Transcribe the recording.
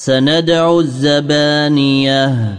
سندع الزبانية.